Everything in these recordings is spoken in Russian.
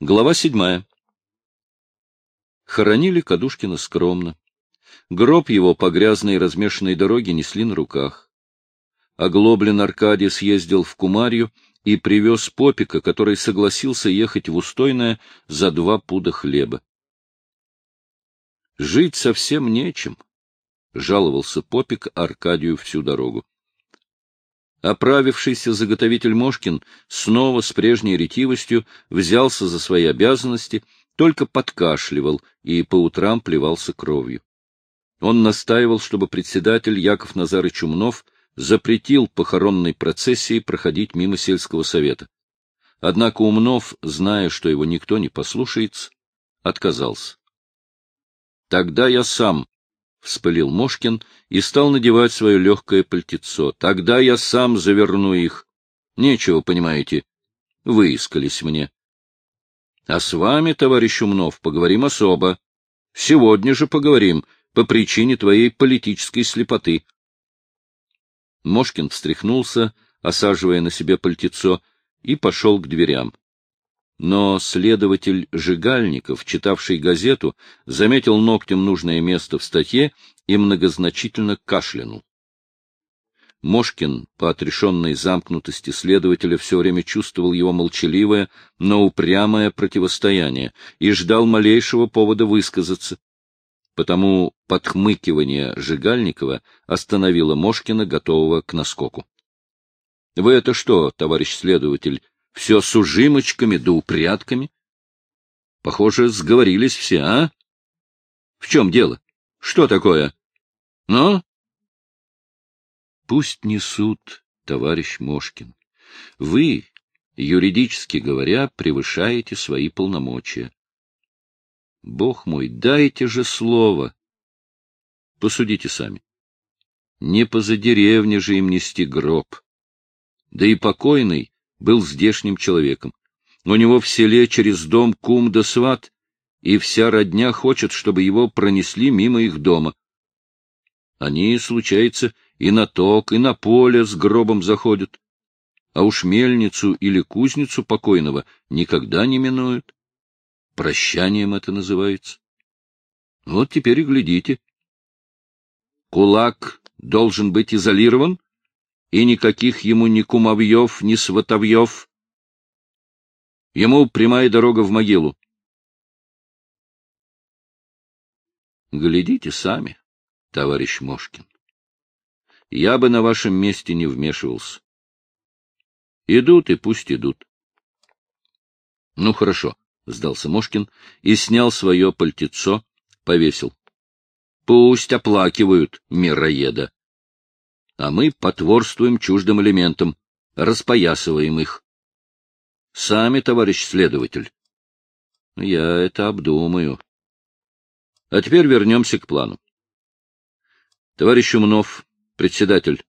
Глава седьмая. Хоронили Кадушкина скромно. Гроб его по грязной размешанной дороге несли на руках. Оглоблен Аркадий съездил в Кумарью и привез попика, который согласился ехать в Устойное за два пуда хлеба. «Жить совсем нечем», — жаловался попик Аркадию всю дорогу. Оправившийся заготовитель Мошкин снова с прежней ретивостью взялся за свои обязанности, только подкашливал и по утрам плевался кровью. Он настаивал, чтобы председатель Яков Назарыч Умнов запретил похоронной процессии проходить мимо сельского совета. Однако Умнов, зная, что его никто не послушается, отказался. Тогда я сам, — вспылил Мошкин и стал надевать свое легкое пальтецо. Тогда я сам заверну их. Нечего, понимаете, выискались мне. А с вами, товарищ Умнов, поговорим особо. Сегодня же поговорим по причине твоей политической слепоты. Мошкин встряхнулся, осаживая на себе пальтецо, и пошел к дверям. Но следователь Жигальников, читавший газету, заметил ногтем нужное место в статье и многозначительно кашлянул. Мошкин, по отрешенной замкнутости следователя, все время чувствовал его молчаливое, но упрямое противостояние и ждал малейшего повода высказаться. Потому подхмыкивание Жигальникова остановило Мошкина, готового к наскоку. — Вы это что, товарищ следователь, все с ужимочками да упрятками. Похоже, сговорились все, а? В чем дело? Что такое? Ну? Пусть несут, товарищ Мошкин. Вы, юридически говоря, превышаете свои полномочия. Бог мой, дайте же слово. Посудите сами. Не поза деревни же им нести гроб. Да и покойный был здешним человеком. У него в селе через дом кум да сват, и вся родня хочет, чтобы его пронесли мимо их дома. Они, случается, и на ток, и на поле с гробом заходят, а уж мельницу или кузницу покойного никогда не минуют. Прощанием это называется. Вот теперь и глядите. Кулак должен быть изолирован, и никаких ему ни кумовьев, ни сватовьев. Ему прямая дорога в могилу. Глядите сами, товарищ Мошкин. Я бы на вашем месте не вмешивался. Идут и пусть идут. Ну, хорошо, — сдался Мошкин и снял свое пальтецо, повесил. Пусть оплакивают мироеда а мы потворствуем чуждым элементам, распоясываем их. Сами, товарищ следователь. Я это обдумаю. А теперь вернемся к плану. Товарищ Умнов, председатель,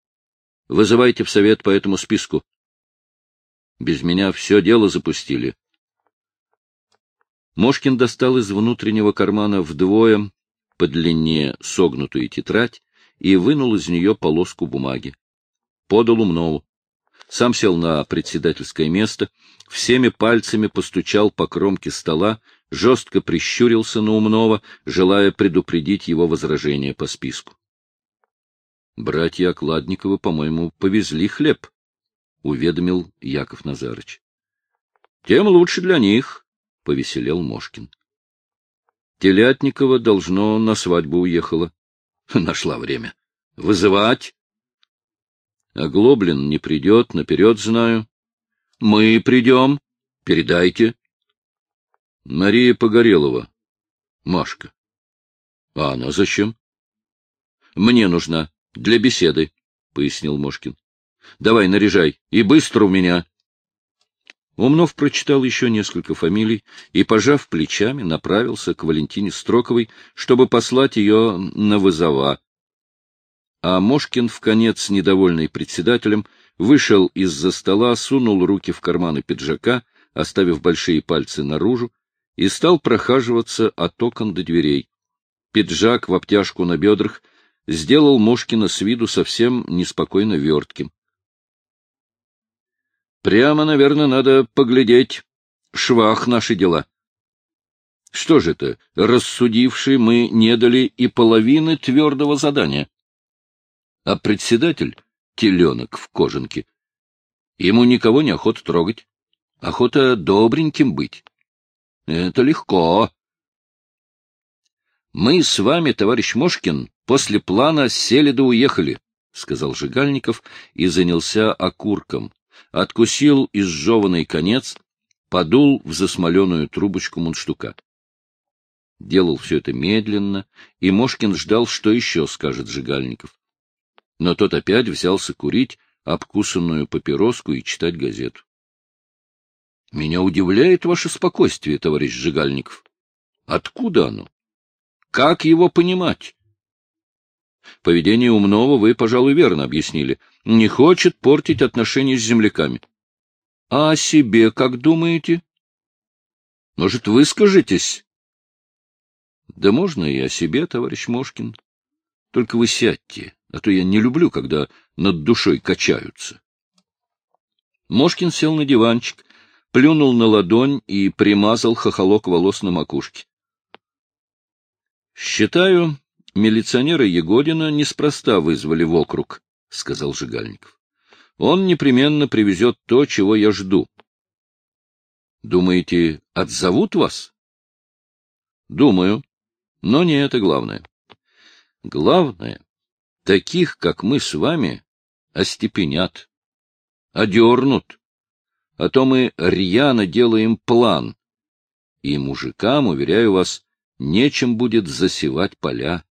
вызывайте в совет по этому списку. Без меня все дело запустили. Мошкин достал из внутреннего кармана вдвое по длине согнутую тетрадь и вынул из нее полоску бумаги. Подал Умнову. Сам сел на председательское место, всеми пальцами постучал по кромке стола, жестко прищурился на Умнова, желая предупредить его возражение по списку. Братья Окладниковы, по-моему, повезли хлеб, — уведомил Яков Назарыч. — Тем лучше для них, — повеселел Мошкин. Телятникова, должно, на свадьбу уехала. Нашла время. Вызывать? Оглоблен не придет, наперед знаю. Мы придем. Передайте. Мария Погорелова. Машка. А она зачем? Мне нужна. Для беседы, — пояснил Мошкин. Давай, наряжай. И быстро у меня. Умнов прочитал еще несколько фамилий и, пожав плечами, направился к Валентине Строковой, чтобы послать ее на вызова. А Мошкин, в конец недовольный председателем, вышел из-за стола, сунул руки в карманы пиджака, оставив большие пальцы наружу, и стал прохаживаться от окон до дверей. Пиджак в обтяжку на бедрах сделал Мошкина с виду совсем неспокойно вертким. Прямо, наверное, надо поглядеть, швах наши дела. Что же это, рассудившие мы не дали и половины твердого задания? А председатель — теленок в кожанке. Ему никого не охота трогать. Охота добреньким быть. Это легко. Мы с вами, товарищ Мошкин, после плана сели да уехали, — сказал Жигальников и занялся окурком. Откусил изжеванный конец, подул в засмоленную трубочку мундштука. Делал все это медленно, и Мошкин ждал, что еще скажет Жигальников. Но тот опять взялся курить обкусанную папироску и читать газету. — Меня удивляет ваше спокойствие, товарищ Жигальников. Откуда оно? Как его понимать? Поведение умного вы, пожалуй, верно объяснили. Не хочет портить отношения с земляками. А о себе как думаете? Может, вы скажетесь? Да можно и о себе, товарищ Мошкин. Только вы сядьте, а то я не люблю, когда над душой качаются. Мошкин сел на диванчик, плюнул на ладонь и примазал хохолок волос на макушке. — Считаю, милиционера Егодина неспроста вызвали в округ, — сказал Жигальников. — Он непременно привезет то, чего я жду. — Думаете, отзовут вас? — Думаю. Но не это главное. Главное, таких, как мы с вами, остепенят, одернут. А то мы рьяно делаем план. И мужикам, уверяю вас, нечем будет засевать поля.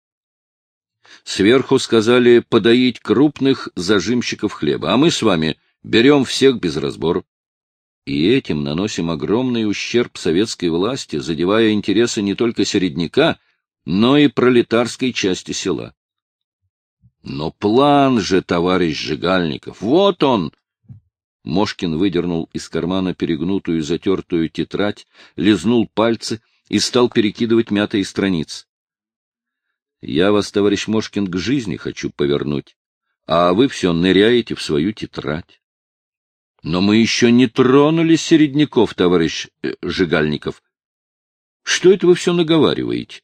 Сверху сказали подоить крупных зажимщиков хлеба, а мы с вами берем всех без разбора. И этим наносим огромный ущерб советской власти, задевая интересы не только середняка, но и пролетарской части села. Но план же, товарищ Жигальников, вот он! Мошкин выдернул из кармана перегнутую затертую тетрадь, лизнул пальцы — и стал перекидывать мятые страницы. Я вас, товарищ Мошкин, к жизни хочу повернуть, а вы все ныряете в свою тетрадь. Но мы еще не тронули середняков, товарищ э, Жигальников. Что это вы все наговариваете?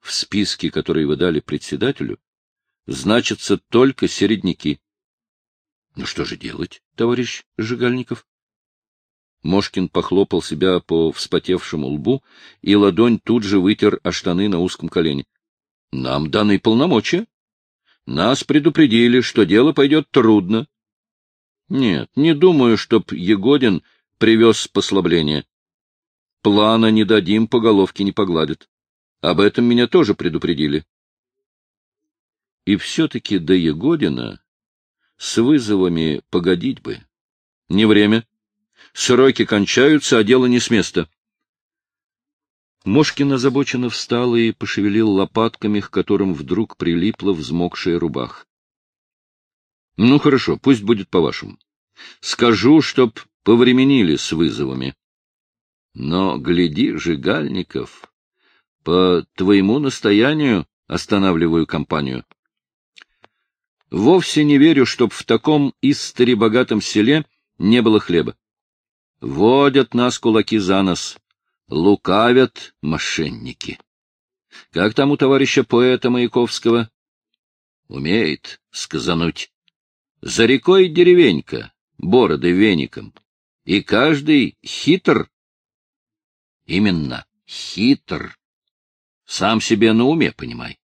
В списке, который вы дали председателю, значатся только середняки. Ну что же делать, товарищ Жигальников? Мошкин похлопал себя по вспотевшему лбу, и ладонь тут же вытер о штаны на узком колене. — Нам даны полномочия. Нас предупредили, что дело пойдет трудно. Нет, не думаю, чтоб Егодин привез послабление. Плана не дадим, по головке не погладят. Об этом меня тоже предупредили. И все-таки до Егодина с вызовами погодить бы. Не время. Сроки кончаются, а дело не с места. Мошкин озабоченно встал и пошевелил лопатками, к которым вдруг прилипла взмокшая рубах. — Ну, хорошо, пусть будет по-вашему. Скажу, чтоб повременили с вызовами. Но, гляди, Жигальников, по твоему настоянию останавливаю компанию. Вовсе не верю, чтоб в таком истори богатом селе не было хлеба. Водят нас кулаки за нос, лукавят мошенники. Как там у товарища поэта Маяковского? Умеет сказануть. За рекой деревенька, бороды веником, и каждый хитр. Именно, хитр. Сам себе на уме, понимай.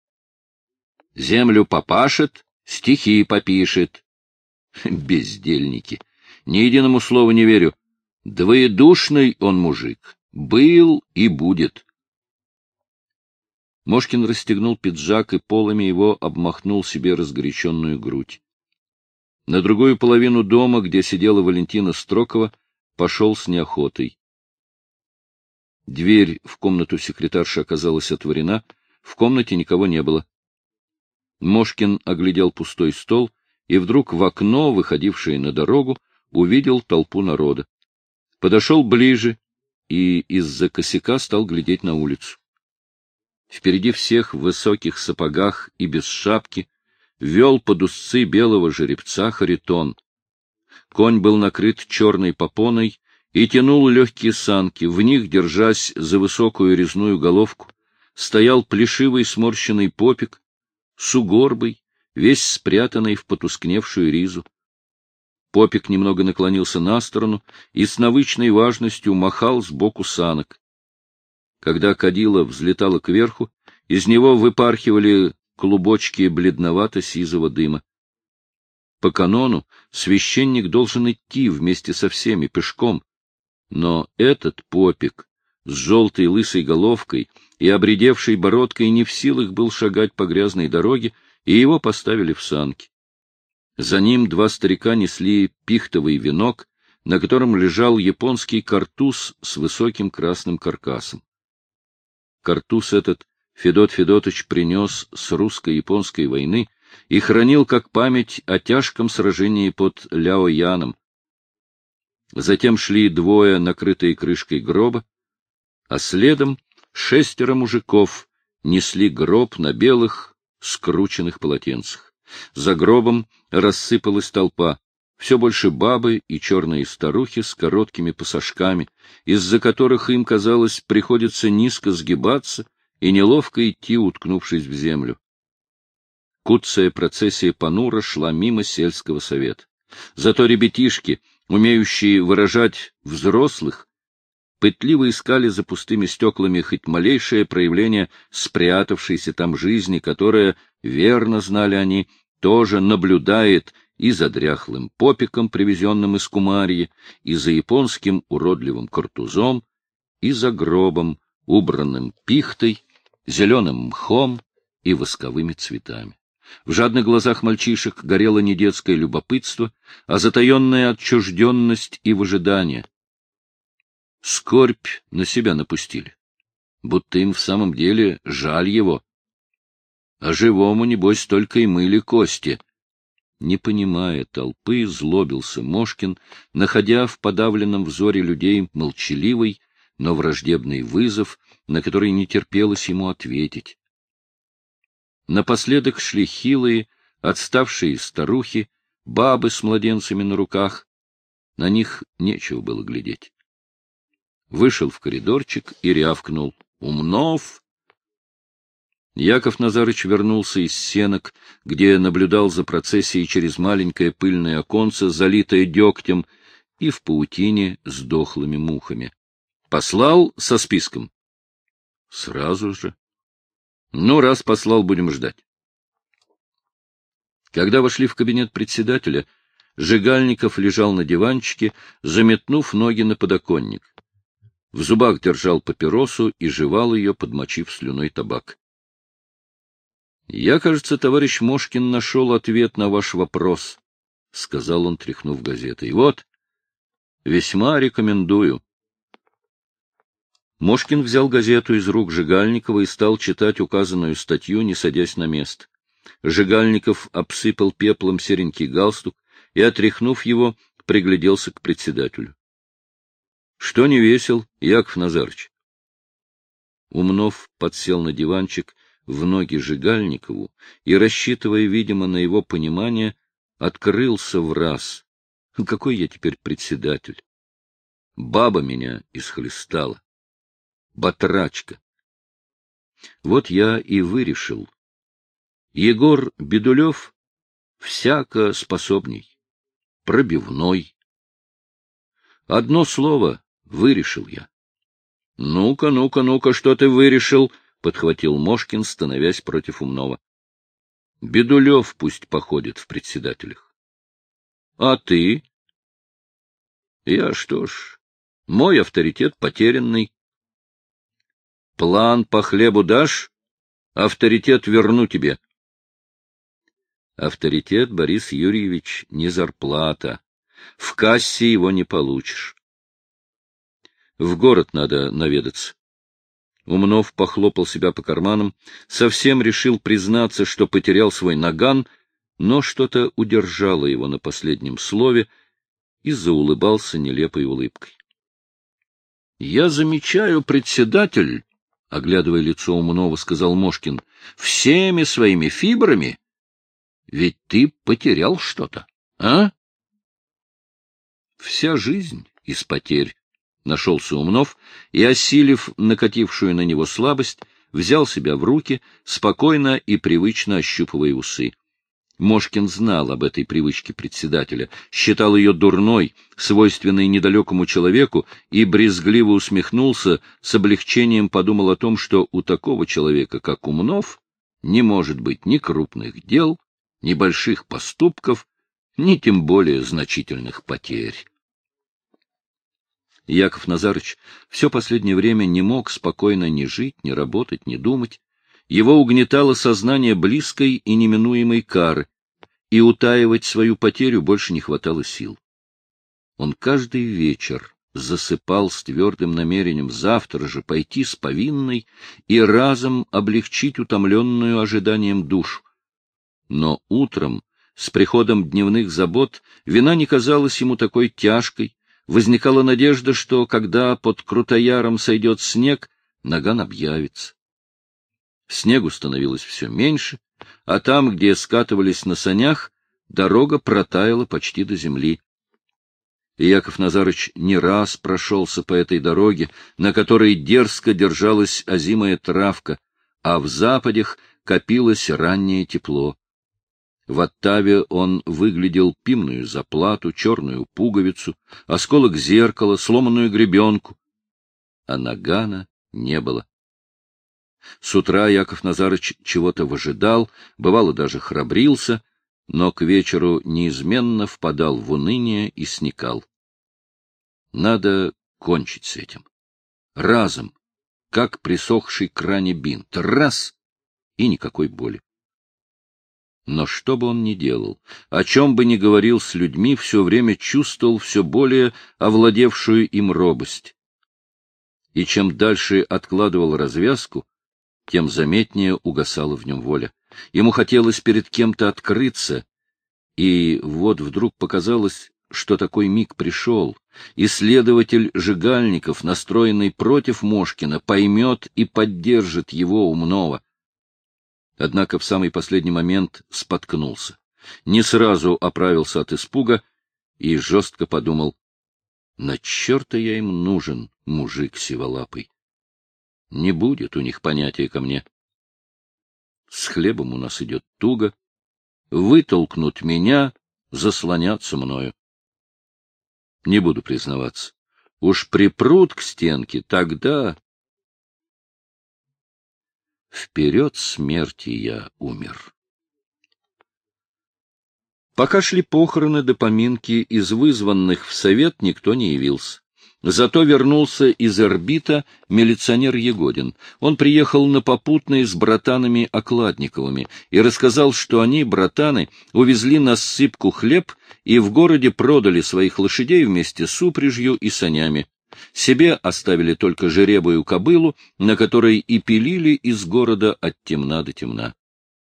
Землю попашет, стихи попишет. Бездельники. Ни единому слову не верю. Двоедушный он мужик. Был и будет. Мошкин расстегнул пиджак и полами его обмахнул себе разгоряченную грудь. На другую половину дома, где сидела Валентина Строкова, пошел с неохотой. Дверь в комнату секретарши оказалась отворена, в комнате никого не было. Мошкин оглядел пустой стол и вдруг в окно, выходившее на дорогу, увидел толпу народа подошел ближе и из-за косяка стал глядеть на улицу. Впереди всех в высоких сапогах и без шапки вел под узцы белого жеребца Харитон. Конь был накрыт черной попоной и тянул легкие санки, в них, держась за высокую резную головку, стоял плешивый сморщенный попик, сугорбый, весь спрятанный в потускневшую ризу. Попик немного наклонился на сторону и с навычной важностью махал сбоку санок. Когда кадила взлетала кверху, из него выпархивали клубочки бледновато-сизого дыма. По канону священник должен идти вместе со всеми пешком, но этот попик с желтой лысой головкой и обредевшей бородкой не в силах был шагать по грязной дороге, и его поставили в санки. За ним два старика несли пихтовый венок, на котором лежал японский картуз с высоким красным каркасом. Картуз этот Федот Федотович принес с русско-японской войны и хранил как память о тяжком сражении под Ляояном. Затем шли двое, накрытые крышкой гроба, а следом шестеро мужиков несли гроб на белых скрученных полотенцах. За гробом рассыпалась толпа, все больше бабы и черные старухи с короткими пасашками, из-за которых им, казалось, приходится низко сгибаться и неловко идти, уткнувшись в землю. Куцая процессия Панура шла мимо сельского совета. Зато ребятишки, умеющие выражать взрослых, пытливо искали за пустыми стеклами хоть малейшее проявление спрятавшейся там жизни, которая, верно знали они, тоже наблюдает и за дряхлым попиком, привезенным из Кумарьи, и за японским уродливым картузом, и за гробом, убранным пихтой, зеленым мхом и восковыми цветами. В жадных глазах мальчишек горело не детское любопытство, а затаенная отчужденность и выжидание скорбь на себя напустили, будто им в самом деле жаль его. А живому, небось, только и мыли кости. Не понимая толпы, злобился Мошкин, находя в подавленном взоре людей молчаливый, но враждебный вызов, на который не терпелось ему ответить. Напоследок шли хилые, отставшие старухи, бабы с младенцами на руках. На них нечего было глядеть вышел в коридорчик и рявкнул. «Умнов!» Яков Назарыч вернулся из сенок, где наблюдал за процессией через маленькое пыльное оконце, залитое дегтем, и в паутине с дохлыми мухами. Послал со списком? Сразу же. Ну, раз послал, будем ждать. Когда вошли в кабинет председателя, Жигальников лежал на диванчике, заметнув ноги на подоконник. В зубах держал папиросу и жевал ее, подмочив слюной табак. — Я, кажется, товарищ Мошкин нашел ответ на ваш вопрос, — сказал он, тряхнув газетой. — Вот, весьма рекомендую. Мошкин взял газету из рук Жигальникова и стал читать указанную статью, не садясь на место. Жигальников обсыпал пеплом серенький галстук и, отряхнув его, пригляделся к председателю. Что не весел, Яков Назарыч? Умнов подсел на диванчик в ноги Жигальникову и, рассчитывая, видимо, на его понимание, открылся в раз. Какой я теперь председатель? Баба меня исхлестала. Батрачка. Вот я и вырешил. Егор Бедулев всяко способней, пробивной. Одно слово Вырешил я. — Ну-ка, ну-ка, ну-ка, что ты вырешил? — подхватил Мошкин, становясь против умного. — Бедулев пусть походит в председателях. — А ты? — Я что ж, мой авторитет потерянный. — План по хлебу дашь? Авторитет верну тебе. Авторитет, Борис Юрьевич, не зарплата. В кассе его не получишь. В город надо наведаться. Умнов похлопал себя по карманам, совсем решил признаться, что потерял свой наган, но что-то удержало его на последнем слове и заулыбался нелепой улыбкой. — Я замечаю, председатель, — оглядывая лицо Умнова, сказал Мошкин, — всеми своими фибрами. Ведь ты потерял что-то, а? — Вся жизнь из потерь, Нашелся Умнов и, осилив накатившую на него слабость, взял себя в руки, спокойно и привычно ощупывая усы. Мошкин знал об этой привычке председателя, считал ее дурной, свойственной недалекому человеку, и брезгливо усмехнулся, с облегчением подумал о том, что у такого человека, как Умнов, не может быть ни крупных дел, ни больших поступков, ни тем более значительных потерь. Яков Назарыч все последнее время не мог спокойно ни жить, ни работать, ни думать. Его угнетало сознание близкой и неминуемой кары, и утаивать свою потерю больше не хватало сил. Он каждый вечер засыпал с твердым намерением завтра же пойти с повинной и разом облегчить утомленную ожиданием душу. Но утром, с приходом дневных забот, вина не казалась ему такой тяжкой, возникала надежда, что, когда под Крутояром сойдет снег, Наган объявится. Снегу становилось все меньше, а там, где скатывались на санях, дорога протаяла почти до земли. И Яков Назарыч не раз прошелся по этой дороге, на которой дерзко держалась озимая травка, а в западях копилось раннее тепло. В Оттаве он выглядел пимную заплату, черную пуговицу, осколок зеркала, сломанную гребенку. А нагана не было. С утра Яков Назарыч чего-то выжидал, бывало даже храбрился, но к вечеру неизменно впадал в уныние и сникал. Надо кончить с этим. Разом, как присохший кране бинт. Раз — и никакой боли. Но что бы он ни делал, о чем бы ни говорил с людьми, все время чувствовал все более овладевшую им робость. И чем дальше откладывал развязку, тем заметнее угасала в нем воля. Ему хотелось перед кем-то открыться, и вот вдруг показалось, что такой миг пришел, и следователь Жигальников, настроенный против Мошкина, поймет и поддержит его умного. Однако в самый последний момент споткнулся. Не сразу оправился от испуга и жестко подумал, на черта я им нужен, мужик сиволапый. Не будет у них понятия ко мне. С хлебом у нас идет туго. Вытолкнут меня, заслонятся мною. Не буду признаваться. Уж припрут к стенке, тогда... Вперед смерти я умер. Пока шли похороны до поминки, из вызванных в совет никто не явился. Зато вернулся из орбита милиционер Егодин. Он приехал на попутной с братанами Окладниковыми и рассказал, что они, братаны, увезли на ссыпку хлеб и в городе продали своих лошадей вместе с упряжью и санями. Себе оставили только жеребую кобылу, на которой и пилили из города от темна до темна.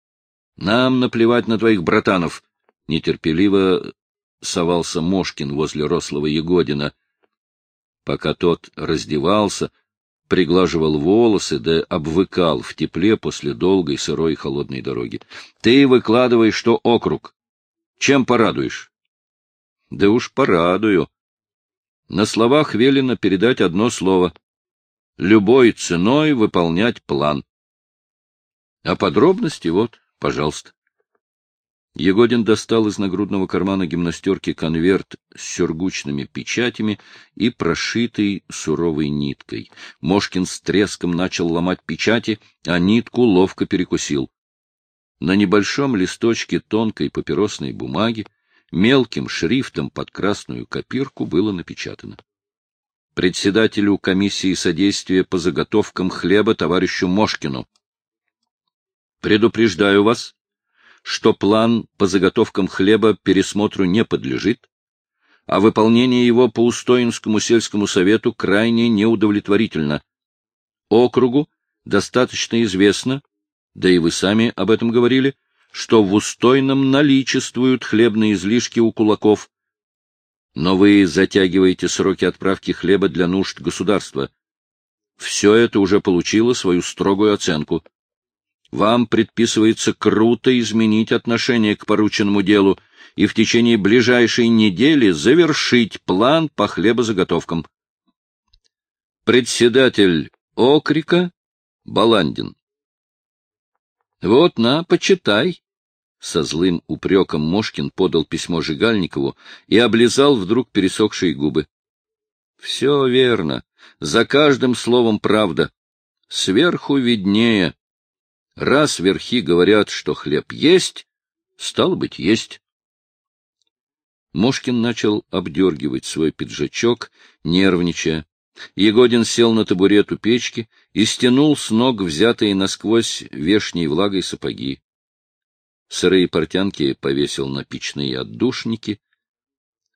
— Нам наплевать на твоих братанов! — нетерпеливо совался Мошкин возле рослого Егодина — Пока тот раздевался, приглаживал волосы, да обвыкал в тепле после долгой сырой холодной дороги. — Ты выкладывай, что округ. Чем порадуешь? — Да уж порадую. На словах велено передать одно слово. Любой ценой выполнять план. А подробности вот, пожалуйста. Егодин достал из нагрудного кармана гимнастерки конверт с сюргучными печатями и прошитый суровой ниткой. Мошкин с треском начал ломать печати, а нитку ловко перекусил. На небольшом листочке тонкой папиросной бумаги мелким шрифтом под красную копирку было напечатано. Председателю комиссии содействия по заготовкам хлеба товарищу Мошкину. Предупреждаю вас, что план по заготовкам хлеба пересмотру не подлежит, а выполнение его по Устоинскому сельскому совету крайне неудовлетворительно. Округу достаточно известно, да и вы сами об этом говорили, что в Устойном наличествуют хлебные излишки у кулаков. Но вы затягиваете сроки отправки хлеба для нужд государства. Все это уже получило свою строгую оценку вам предписывается круто изменить отношение к порученному делу и в течение ближайшей недели завершить план по хлебозаготовкам. председатель окрика Баландин. Вот на, почитай. Со злым упреком Мошкин подал письмо Жигальникову и облизал вдруг пересохшие губы. Все верно. За каждым словом правда. Сверху виднее. Раз верхи говорят, что хлеб есть, стало быть, есть. Мошкин начал обдергивать свой пиджачок, нервничая. Егодин сел на табурет у печки и стянул с ног взятые насквозь вешней влагой сапоги. Сырые портянки повесил на печные отдушники.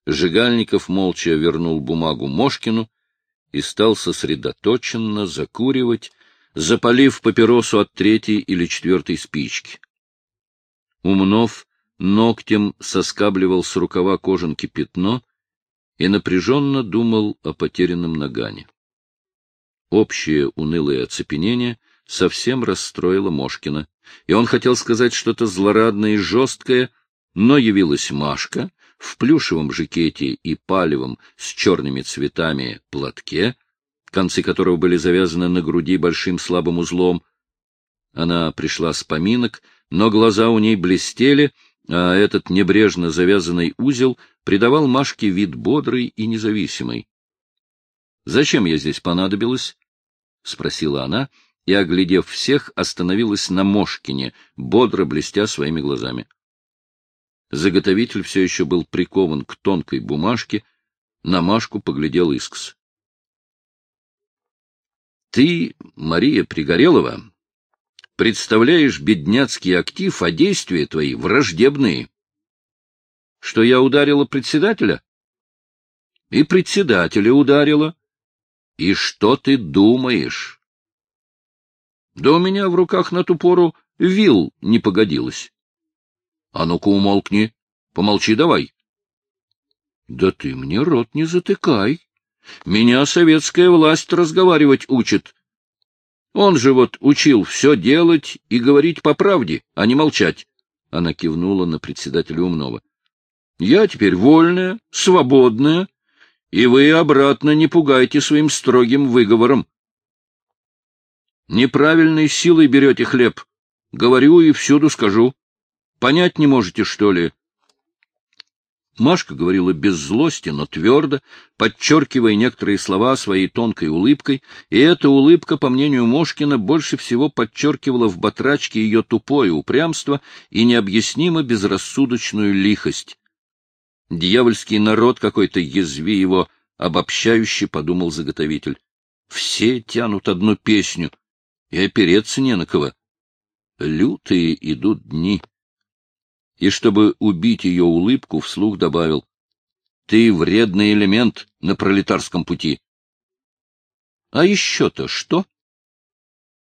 Жигальников молча вернул бумагу Мошкину и стал сосредоточенно закуривать, запалив папиросу от третьей или четвертой спички. Умнов ногтем соскабливал с рукава кожанки пятно и напряженно думал о потерянном нагане. Общее унылое оцепенение совсем расстроило Мошкина, и он хотел сказать что-то злорадное и жесткое, но явилась Машка в плюшевом жакете и палевом с черными цветами платке, концы которого были завязаны на груди большим слабым узлом. Она пришла с поминок, но глаза у ней блестели, а этот небрежно завязанный узел придавал Машке вид бодрый и независимый. — Зачем я здесь понадобилась? — спросила она, и, оглядев всех, остановилась на Мошкине, бодро блестя своими глазами. Заготовитель все еще был прикован к тонкой бумажке, на Машку поглядел искс. — Ты, Мария Пригорелова, представляешь бедняцкий актив, а действия твои враждебные. Что я ударила председателя? И председателя ударила. И что ты думаешь? Да у меня в руках на ту пору вил не погодилось. А ну-ка умолкни, помолчи давай. Да ты мне рот не затыкай. Меня советская власть разговаривать учит, он же вот учил все делать и говорить по правде, а не молчать. Она кивнула на председателя Умнова. Я теперь вольная, свободная, и вы обратно не пугайте своим строгим выговором. Неправильной силой берете хлеб. Говорю и всюду скажу. Понять не можете, что ли? Машка говорила без злости, но твердо, подчеркивая некоторые слова своей тонкой улыбкой, и эта улыбка, по мнению Мошкина, больше всего подчеркивала в батрачке ее тупое упрямство и необъяснимо безрассудочную лихость. Дьявольский народ какой-то, язви его, обобщающе подумал заготовитель. Все тянут одну песню, и опереться не на кого. Лютые идут дни и, чтобы убить ее улыбку, вслух добавил, — Ты вредный элемент на пролетарском пути. — А еще-то что?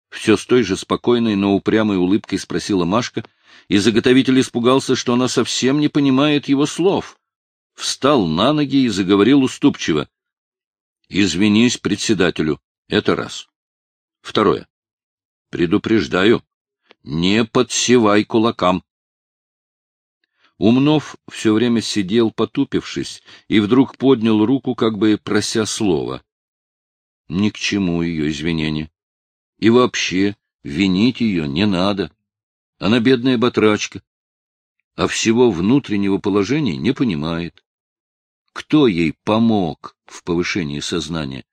Все с той же спокойной, но упрямой улыбкой спросила Машка, и заготовитель испугался, что она совсем не понимает его слов. Встал на ноги и заговорил уступчиво. — Извинись председателю. Это раз. Второе. Предупреждаю, не подсевай кулакам. Умнов все время сидел, потупившись, и вдруг поднял руку, как бы прося слова. Ни к чему ее извинения. И вообще, винить ее не надо. Она бедная батрачка, а всего внутреннего положения не понимает. Кто ей помог в повышении сознания?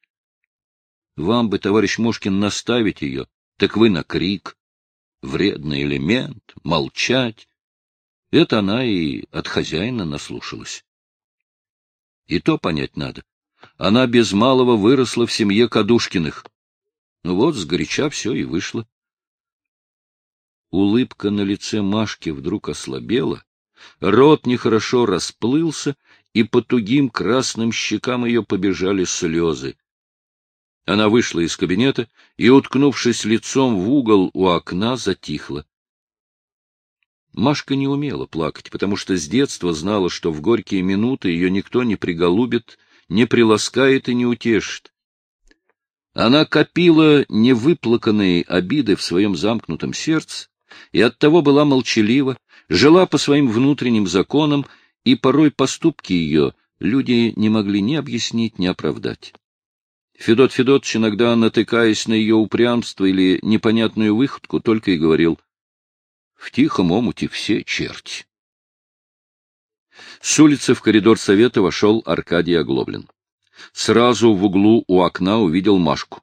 Вам бы, товарищ Мошкин, наставить ее, так вы на крик. Вредный элемент, молчать. Это она и от хозяина наслушалась. И то понять надо. Она без малого выросла в семье Кадушкиных. Ну вот, сгоряча все и вышло. Улыбка на лице Машки вдруг ослабела, рот нехорошо расплылся, и по тугим красным щекам ее побежали слезы. Она вышла из кабинета и, уткнувшись лицом в угол у окна, затихла. Машка не умела плакать, потому что с детства знала, что в горькие минуты ее никто не приголубит, не приласкает и не утешит. Она копила невыплаканные обиды в своем замкнутом сердце и оттого была молчалива, жила по своим внутренним законам, и порой поступки ее люди не могли ни объяснить, ни оправдать. Федот Федотович, иногда натыкаясь на ее упрямство или непонятную выходку, только и говорил — в тихом омуте все черти. С улицы в коридор совета вошел Аркадий Оглоблин. Сразу в углу у окна увидел Машку.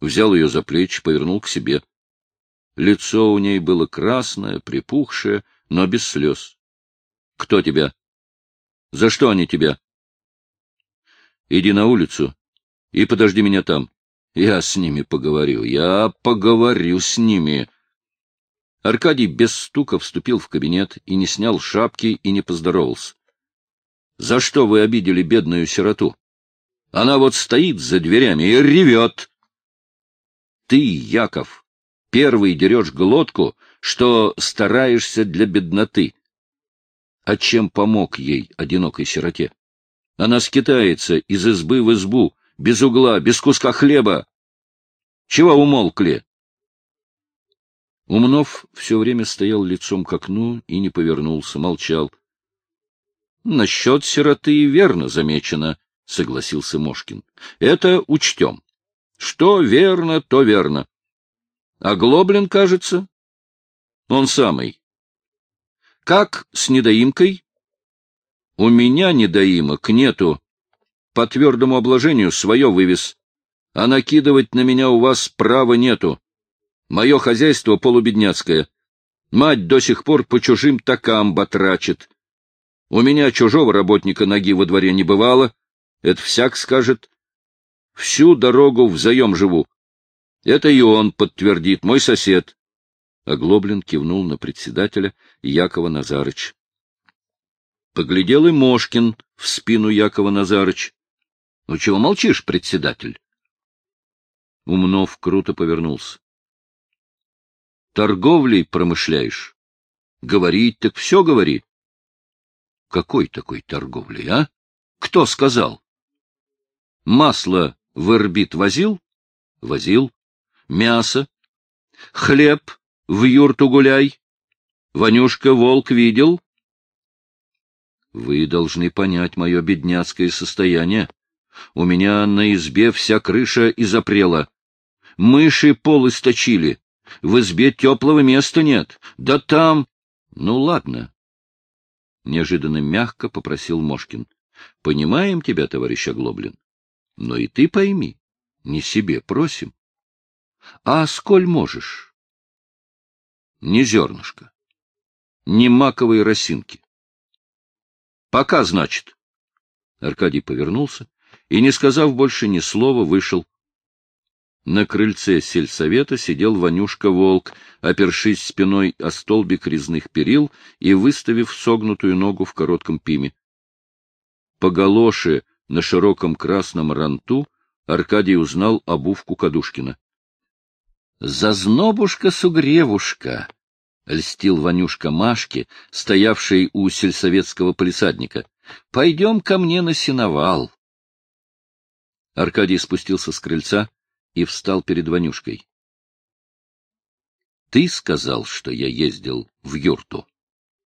Взял ее за плечи, повернул к себе. Лицо у ней было красное, припухшее, но без слез. — Кто тебя? — За что они тебя? — Иди на улицу и подожди меня там. Я с ними поговорю, я поговорю с ними. Аркадий без стука вступил в кабинет и не снял шапки и не поздоровался. — За что вы обидели бедную сироту? Она вот стоит за дверями и ревет. Ты, Яков, первый дерешь глотку, что стараешься для бедноты. А чем помог ей, одинокой сироте? Она скитается из избы в избу, без угла, без куска хлеба. Чего умолкли? Умнов все время стоял лицом к окну и не повернулся, молчал. — Насчет сироты верно замечено, — согласился Мошкин. — Это учтем. Что верно, то верно. А Глоблин, кажется, он самый. Как с недоимкой? У меня недоимок нету. По твердому обложению свое вывез. А накидывать на меня у вас права нету. Мое хозяйство полубедняцкое. Мать до сих пор по чужим такам батрачит. У меня чужого работника ноги во дворе не бывало. Это всяк скажет. Всю дорогу взаем живу. Это и он подтвердит, мой сосед. Оглоблин кивнул на председателя Якова Назарыч. Поглядел и Мошкин в спину Якова Назарыч. — Ну чего молчишь, председатель? Умнов круто повернулся. — Торговлей промышляешь? Говорить так все говори. — Какой такой торговлей, а? Кто сказал? — Масло в Ирбит возил? — Возил. — Мясо? — Хлеб в юрту гуляй. Ванюшка волк видел? Вы должны понять мое бедняцкое состояние. У меня на избе вся крыша изопрела. Мыши пол источили. В избе теплого места нет. Да там... Ну, ладно. Неожиданно мягко попросил Мошкин. Понимаем тебя, товарищ Оглоблин. Но и ты пойми, не себе просим. А сколь можешь? ни зернышка, ни маковой росинки. — Пока, значит. Аркадий повернулся и, не сказав больше ни слова, вышел. На крыльце сельсовета сидел Ванюшка-волк, опершись спиной о столбик резных перил и выставив согнутую ногу в коротком пиме. По галоше на широком красном ранту Аркадий узнал обувку Кадушкина. Зазнобушка-сугревушка! — льстил Ванюшка Машке, стоявший у сельсоветского полисадника. — Пойдем ко мне на сеновал. Аркадий спустился с крыльца и встал перед Ванюшкой. — Ты сказал, что я ездил в юрту?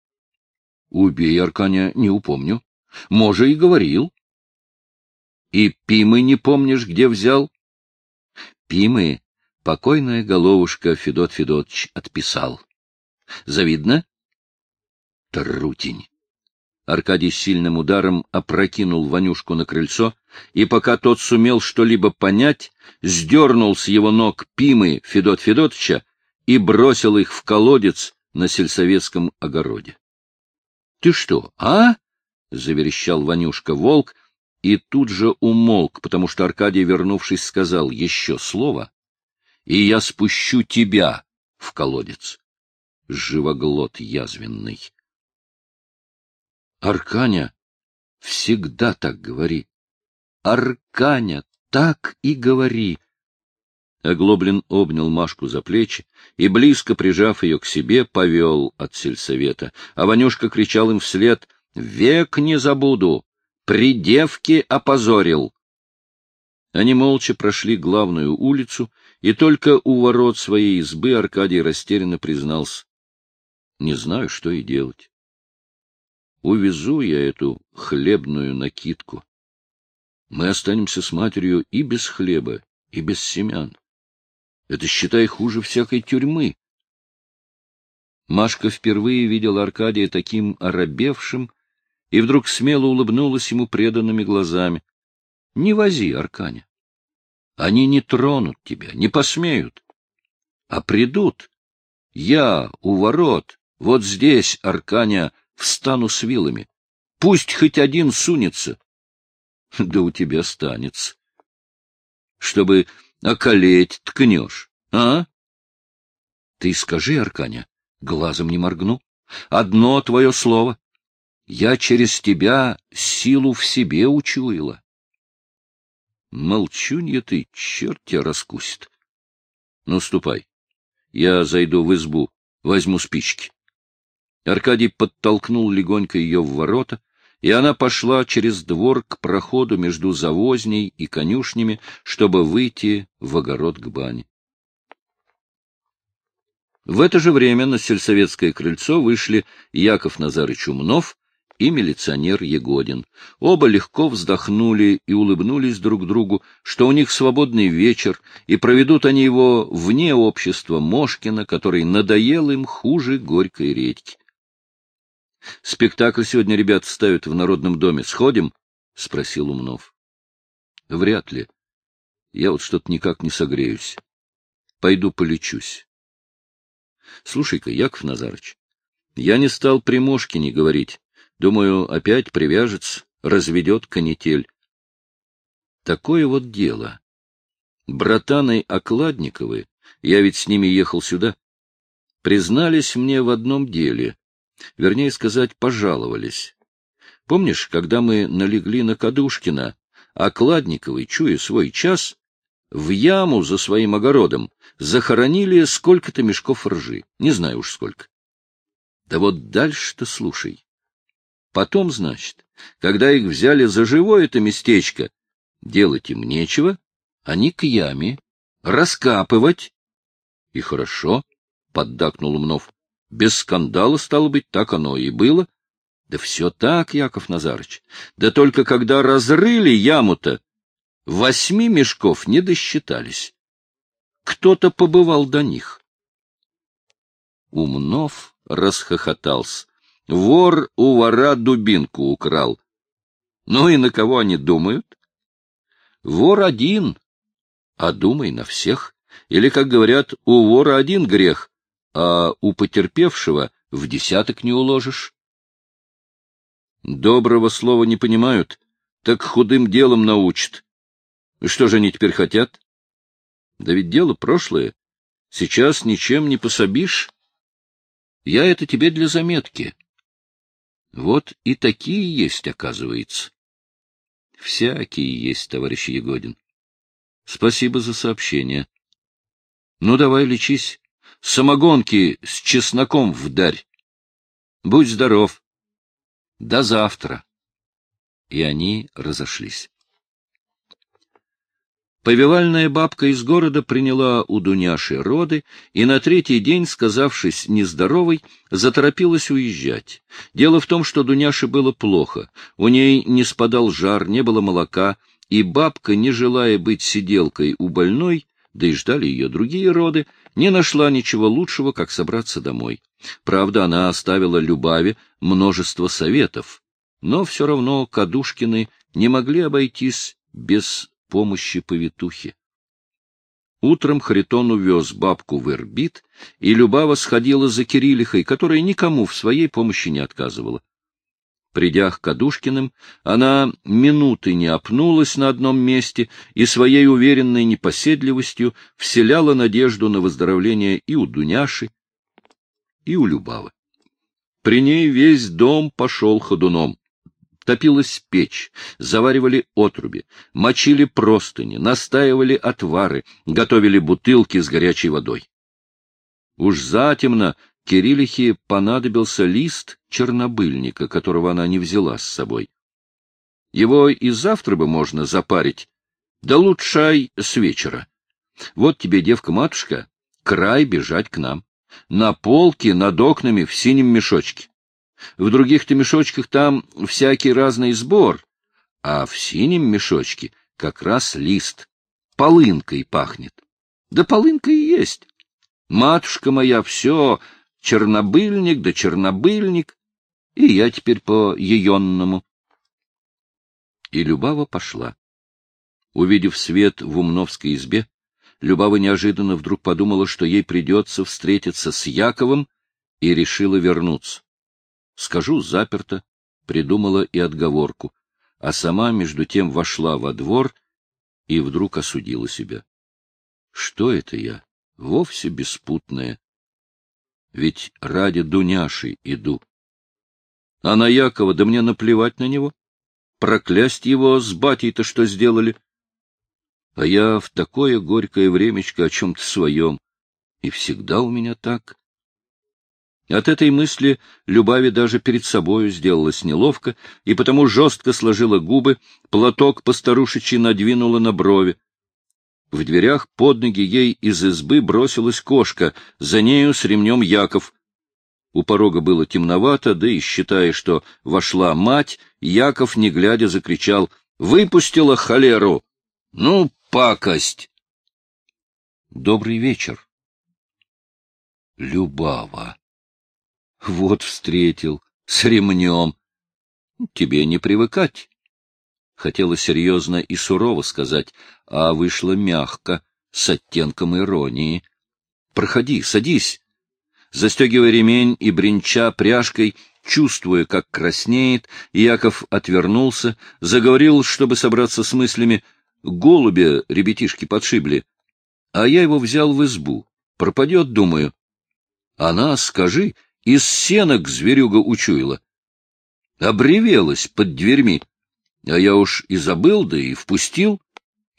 — Убей, Арканя, не упомню. Може, и говорил. — И Пимы не помнишь, где взял? — Пимы покойная головушка Федот Федотович отписал. Завидно? Трутень. Аркадий сильным ударом опрокинул Ванюшку на крыльцо, и пока тот сумел что-либо понять, сдернул с его ног Пимы Федот Федотовича и бросил их в колодец на сельсоветском огороде. — Ты что, а? — заверещал Ванюшка-волк, и тут же умолк, потому что Аркадий, вернувшись, сказал еще слово, и я спущу тебя в колодец. Живоглот язвенный. Арканя, всегда так говори. Арканя, так и говори. Оглоблин обнял Машку за плечи и, близко прижав ее к себе, повел от сельсовета, а Ванюшка кричал им вслед «Век не забуду! При девке опозорил!» Они молча прошли главную улицу и только у ворот своей избы Аркадий растерянно признался. Не знаю, что и делать. Увезу я эту хлебную накидку. Мы останемся с матерью и без хлеба, и без семян. Это, считай, хуже всякой тюрьмы. Машка впервые видела Аркадия таким оробевшим и вдруг смело улыбнулась ему преданными глазами. — Не вози, Арканя. Они не тронут тебя, не посмеют. А придут. Я у ворот, вот здесь, Арканя, встану с вилами. Пусть хоть один сунется. Да у тебя станется. Чтобы околеть ткнешь, а? Ты скажи, Арканя, глазом не моргну. Одно твое слово. Я через тебя силу в себе учуяла. Молчунья ты, черт тебя раскусит. Ну, ступай. Я зайду в избу, возьму спички. Аркадий подтолкнул легонько ее в ворота, и она пошла через двор к проходу между завозней и конюшнями, чтобы выйти в огород к бане. В это же время на сельсоветское крыльцо вышли Яков Назарыч Умнов и милиционер Егодин. Оба легко вздохнули и улыбнулись друг другу, что у них свободный вечер, и проведут они его вне общества Мошкина, который надоел им хуже горькой редьки. — Спектакль сегодня ребят ставят в Народном доме. Сходим? — спросил Умнов. — Вряд ли. Я вот что-то никак не согреюсь. Пойду полечусь. Слушай-ка, Яков Назарыч, я не стал при Мошкине говорить. Думаю, опять привяжется, разведет канитель. Такое вот дело. Братаны Окладниковы, я ведь с ними ехал сюда, признались мне в одном деле, вернее сказать, пожаловались. Помнишь, когда мы налегли на Кадушкина, Окладниковый, чуя свой час, в яму за своим огородом захоронили сколько-то мешков ржи, не знаю уж сколько. Да вот дальше-то слушай. Потом, значит, когда их взяли за живое это местечко, делать им нечего, они к яме, раскапывать. И хорошо, — поддакнул Умнов. Без скандала, стало быть, так оно и было. Да все так, Яков Назарыч. Да только когда разрыли яму-то, восьми мешков не досчитались. Кто-то побывал до них. Умнов расхохотался. Вор у вора дубинку украл. Ну и на кого они думают? Вор один, а думай на всех. Или, как говорят, у вора один грех, а у потерпевшего в десяток не уложишь. Доброго слова не понимают, так худым делом научат. Что же они теперь хотят? Да ведь дело прошлое. Сейчас ничем не пособишь. Я это тебе для заметки. Вот и такие есть, оказывается. Всякие есть, товарищ Егодин. Спасибо за сообщение. Ну, давай лечись. Самогонки с чесноком вдарь. Будь здоров. До завтра. И они разошлись. Повивальная бабка из города приняла у Дуняши роды и на третий день, сказавшись нездоровой, заторопилась уезжать. Дело в том, что Дуняше было плохо, у ней не спадал жар, не было молока, и бабка, не желая быть сиделкой у больной, да и ждали ее другие роды, не нашла ничего лучшего, как собраться домой. Правда, она оставила Любаве множество советов, но все равно Кадушкины не могли обойтись без помощи повитухи. Утром Харитон увез бабку в Ирбит, и Любава сходила за Кириллихой, которая никому в своей помощи не отказывала. Придя к Кадушкиным, она минуты не опнулась на одном месте и своей уверенной непоседливостью вселяла надежду на выздоровление и у Дуняши, и у Любавы. При ней весь дом пошел ходуном. Топилась печь, заваривали отруби, мочили простыни, настаивали отвары, готовили бутылки с горячей водой. Уж затемно Кириллихе понадобился лист чернобыльника, которого она не взяла с собой. Его и завтра бы можно запарить, да лучшай с вечера. Вот тебе, девка-матушка, край бежать к нам. На полке над окнами в синем мешочке. В других-то мешочках там всякий разный сбор, а в синем мешочке как раз лист. Полынкой пахнет. Да полынка и есть. Матушка моя, все, чернобыльник да чернобыльник, и я теперь по еенному. И Любава пошла. Увидев свет в Умновской избе, Любава неожиданно вдруг подумала, что ей придется встретиться с Яковом, и решила вернуться. Скажу заперто, придумала и отговорку, а сама между тем вошла во двор и вдруг осудила себя. Что это я? Вовсе беспутная. Ведь ради Дуняши иду. А на Якова, да мне наплевать на него. Проклясть его с батей-то что сделали? А я в такое горькое времечко о чем-то своем. И всегда у меня так. От этой мысли Любави даже перед собою сделалось неловко, и потому жестко сложила губы, платок постарушечи надвинула на брови. В дверях под ноги ей из избы бросилась кошка, за нею с ремнем Яков. У порога было темновато, да и, считая, что вошла мать, Яков, не глядя, закричал «Выпустила холеру! Ну, пакость!» «Добрый вечер!» «Любава!» Вот встретил, с ремнем. Тебе не привыкать. Хотела серьезно и сурово сказать, а вышло мягко, с оттенком иронии. Проходи, садись. Застегивая ремень и бренча пряжкой, чувствуя, как краснеет, Яков отвернулся, заговорил, чтобы собраться с мыслями. Голубя ребятишки подшибли, а я его взял в избу. Пропадет, думаю. Она, скажи, из сенок зверюга учуяла. Обревелась под дверьми. А я уж и забыл, да и впустил.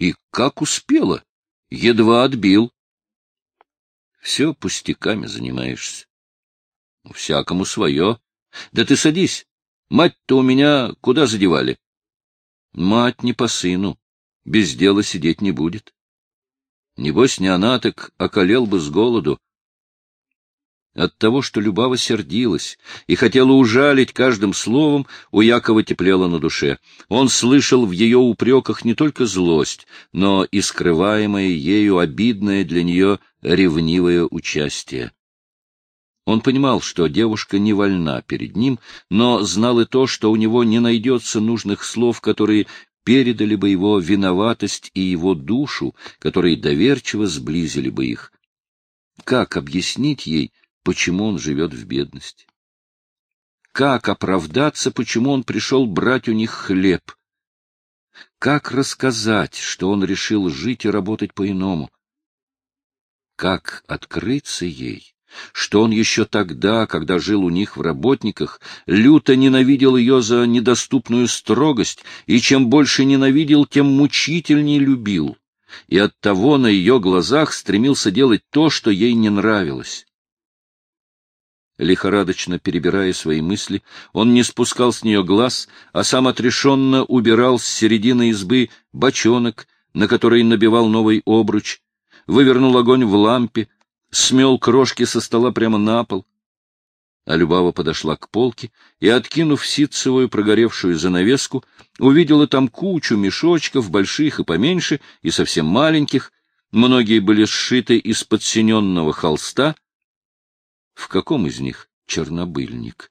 И как успела. Едва отбил. Все пустяками занимаешься. Всякому свое. Да ты садись. Мать-то у меня куда задевали? Мать не по сыну. Без дела сидеть не будет. Небось, не она, так околел бы с голоду. От того, что Любава сердилась и хотела ужалить каждым словом, у Якова теплело на душе. Он слышал в ее упреках не только злость, но и скрываемое ею обидное для нее ревнивое участие. Он понимал, что девушка не вольна перед ним, но знал и то, что у него не найдется нужных слов, которые передали бы его виноватость и его душу, которые доверчиво сблизили бы их. Как объяснить ей, почему он живет в бедности. Как оправдаться, почему он пришел брать у них хлеб? Как рассказать, что он решил жить и работать по-иному? Как открыться ей, что он еще тогда, когда жил у них в работниках, люто ненавидел ее за недоступную строгость, и чем больше ненавидел, тем мучительнее любил, и оттого на ее глазах стремился делать то, что ей не нравилось. Лихорадочно перебирая свои мысли, он не спускал с нее глаз, а сам отрешенно убирал с середины избы бочонок, на который набивал новый обруч, вывернул огонь в лампе, смел крошки со стола прямо на пол. А Любава подошла к полке и, откинув ситцевую прогоревшую занавеску, увидела там кучу мешочков, больших и поменьше, и совсем маленьких. Многие были сшиты из подсиненного холста — в каком из них чернобыльник?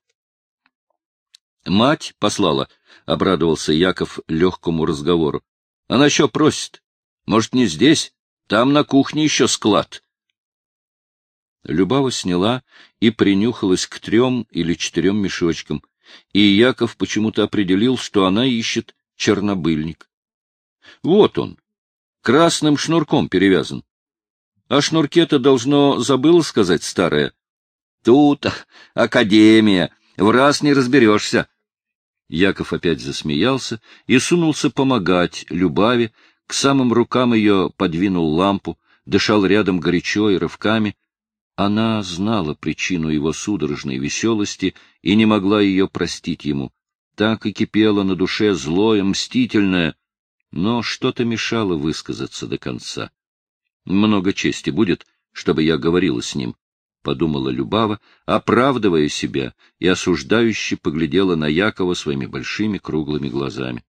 Мать послала, — обрадовался Яков легкому разговору. Она еще просит. Может, не здесь? Там на кухне еще склад. Любава сняла и принюхалась к трем или четырем мешочкам, и Яков почему-то определил, что она ищет чернобыльник. Вот он, красным шнурком перевязан. А шнурке-то должно забыла сказать старое. Тут академия, в раз не разберешься. Яков опять засмеялся и сунулся помогать Любави, к самым рукам ее подвинул лампу, дышал рядом горячо и рывками. Она знала причину его судорожной веселости и не могла ее простить ему. Так и кипело на душе злое, мстительное, но что-то мешало высказаться до конца. Много чести будет, чтобы я говорила с ним. — подумала Любава, оправдывая себя, и осуждающе поглядела на Якова своими большими круглыми глазами.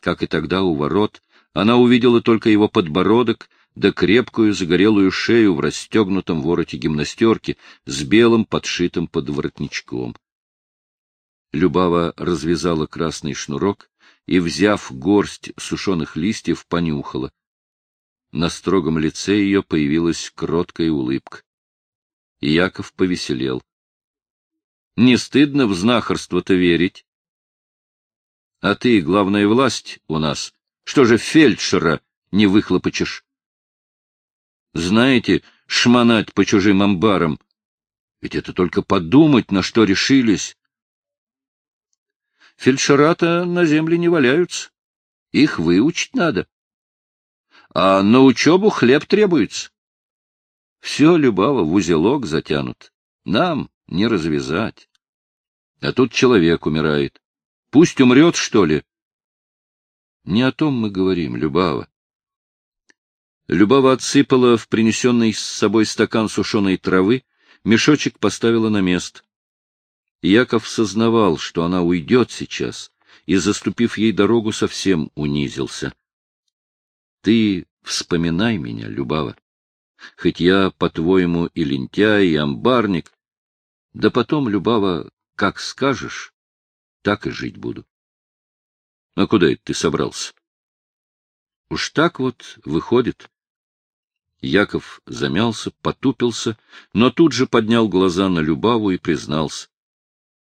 Как и тогда у ворот, она увидела только его подбородок да крепкую загорелую шею в расстегнутом вороте гимнастерки с белым подшитым под воротничком. Любава развязала красный шнурок и, взяв горсть сушеных листьев, понюхала. На строгом лице ее появилась кроткая улыбка. Яков повеселел. — Не стыдно в знахарство-то верить? — А ты, главная власть у нас, что же фельдшера не выхлопочешь? Знаете, шмонать по чужим амбарам. Ведь это только подумать, на что решились. Фельдшерата на земле не валяются. Их выучить надо. А на учебу хлеб требуется. Все, Любава, в узелок затянут. Нам не развязать. А тут человек умирает. Пусть умрет, что ли? Не о том мы говорим, Любава. Любава отсыпала в принесенный с собой стакан сушеной травы, мешочек поставила на место. Яков сознавал, что она уйдет сейчас, и, заступив ей дорогу, совсем унизился. — Ты вспоминай меня, Любава. Хоть я, по-твоему, и лентяй, и амбарник, да потом, Любава, как скажешь, так и жить буду. — А куда это ты собрался? — Уж так вот выходит. Яков замялся, потупился, но тут же поднял глаза на Любаву и признался.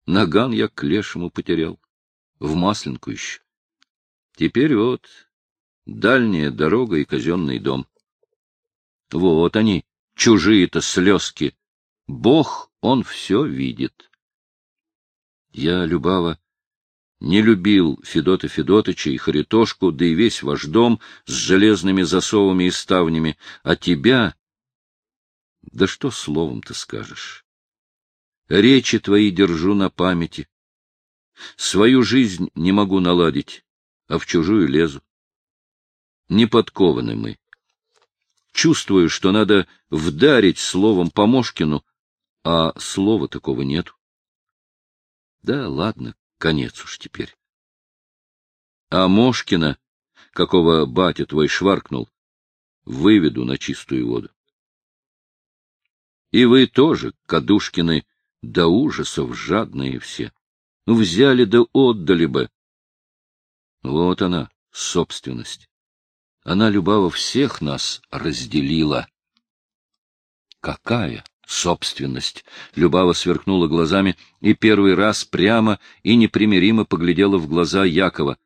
Наган я к лешему потерял. В Масленку еще. Теперь вот дальняя дорога и казенный дом. Вот они, чужие-то слезки. Бог, он все видит. Я, Любава, не любил Федота Федотыча и Харитошку, да и весь ваш дом с железными засовами и ставнями, а тебя... Да что словом ты скажешь? Речи твои держу на памяти. Свою жизнь не могу наладить, а в чужую лезу. Не подкованы мы. Чувствую, что надо вдарить словом по Мошкину, а слова такого нет. Да ладно, конец уж теперь. А Мошкина, какого батя твой шваркнул, выведу на чистую воду. И вы тоже, Кадушкины, до ужасов жадные все. Взяли да отдали бы. Вот она, собственность. Она, Любава, всех нас разделила. Какая? собственность. Любава сверкнула глазами и первый раз прямо и непримиримо поглядела в глаза Якова.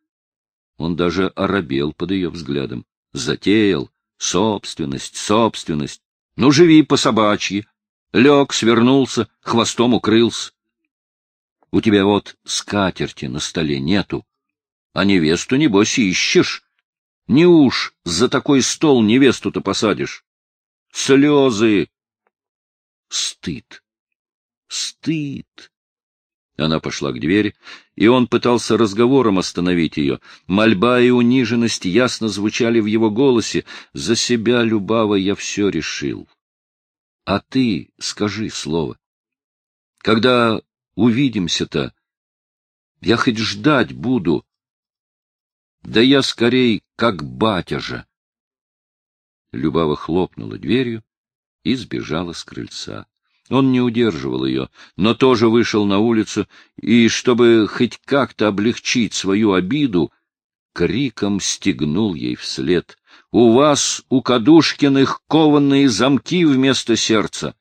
Он даже оробел под ее взглядом. Затеял. Собственность, собственность. Ну, живи по-собачьи. Лег, свернулся, хвостом укрылся. У тебя вот скатерти на столе нету, а невесту, небось, ищешь. Не уж за такой стол невесту-то посадишь. Слезы, Стыд. Стыд. Она пошла к двери, и он пытался разговором остановить ее. Мольба и униженность ясно звучали в его голосе. «За себя, Любава, я все решил. А ты скажи слово. Когда увидимся-то, я хоть ждать буду. Да я скорей, как батя же». Любава хлопнула дверью, и сбежала с крыльца. Он не удерживал ее, но тоже вышел на улицу, и, чтобы хоть как-то облегчить свою обиду, криком стегнул ей вслед. — У вас, у Кадушкиных, кованные замки вместо сердца.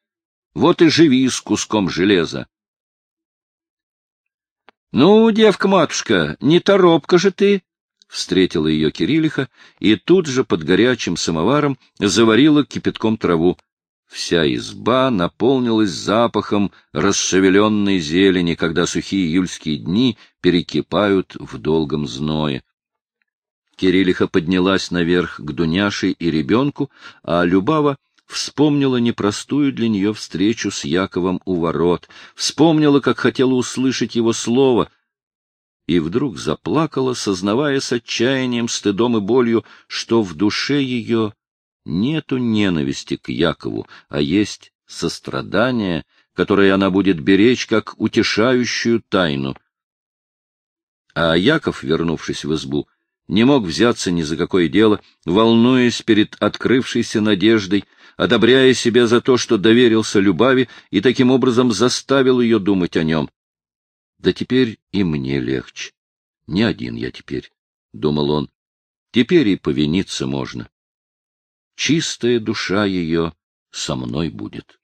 Вот и живи с куском железа. — Ну, девка-матушка, не торопка же ты! — встретила ее Кириллиха и тут же под горячим самоваром заварила кипятком траву. Вся изба наполнилась запахом расшевеленной зелени, когда сухие июльские дни перекипают в долгом зное. Кириллиха поднялась наверх к Дуняше и ребенку, а Любава вспомнила непростую для нее встречу с Яковом у ворот, вспомнила, как хотела услышать его слово, и вдруг заплакала, сознавая с отчаянием, стыдом и болью, что в душе ее нету ненависти к Якову, а есть сострадание, которое она будет беречь как утешающую тайну. А Яков, вернувшись в избу, не мог взяться ни за какое дело, волнуясь перед открывшейся надеждой, одобряя себя за то, что доверился Любави и таким образом заставил ее думать о нем. Да теперь и мне легче. Не один я теперь, — думал он. Теперь и повиниться можно. Чистая душа ее со мной будет.